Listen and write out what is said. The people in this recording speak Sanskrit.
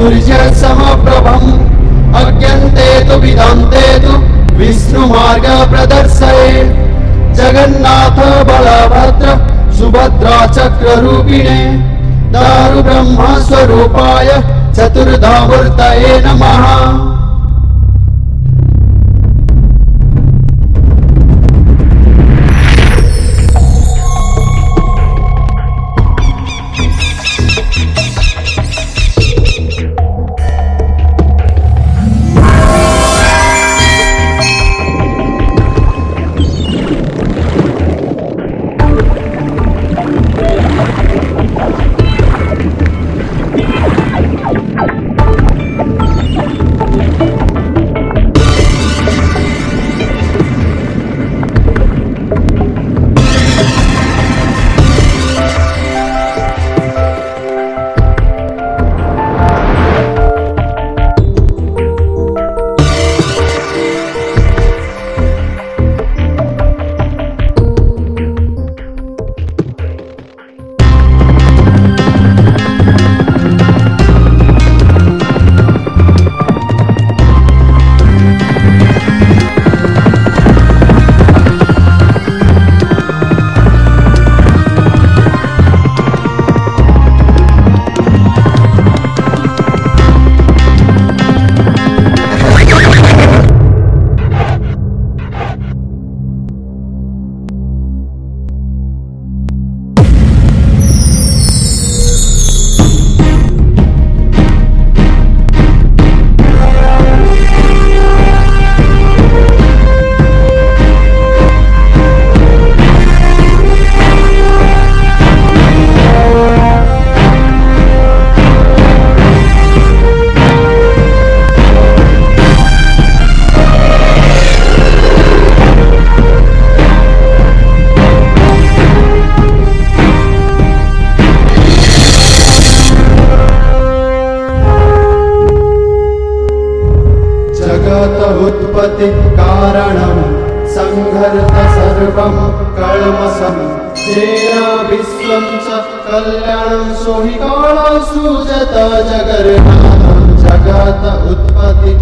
समप्रभम् अज्ञन्ते तु विदन्ते तु विष्णुमार्ग प्रदर्शये जगन्नाथ बलभद्र सुभद्रा चक्ररूपिणे दारु ब्रह्मस्वरूपाय चतुर्धामूर्तये नमः कारणम् सङ्घर्त सर्वं कल्मषम् तेन विश्वं च कल्याणं सोहि जगन्नाथं जगत उत्पत्ति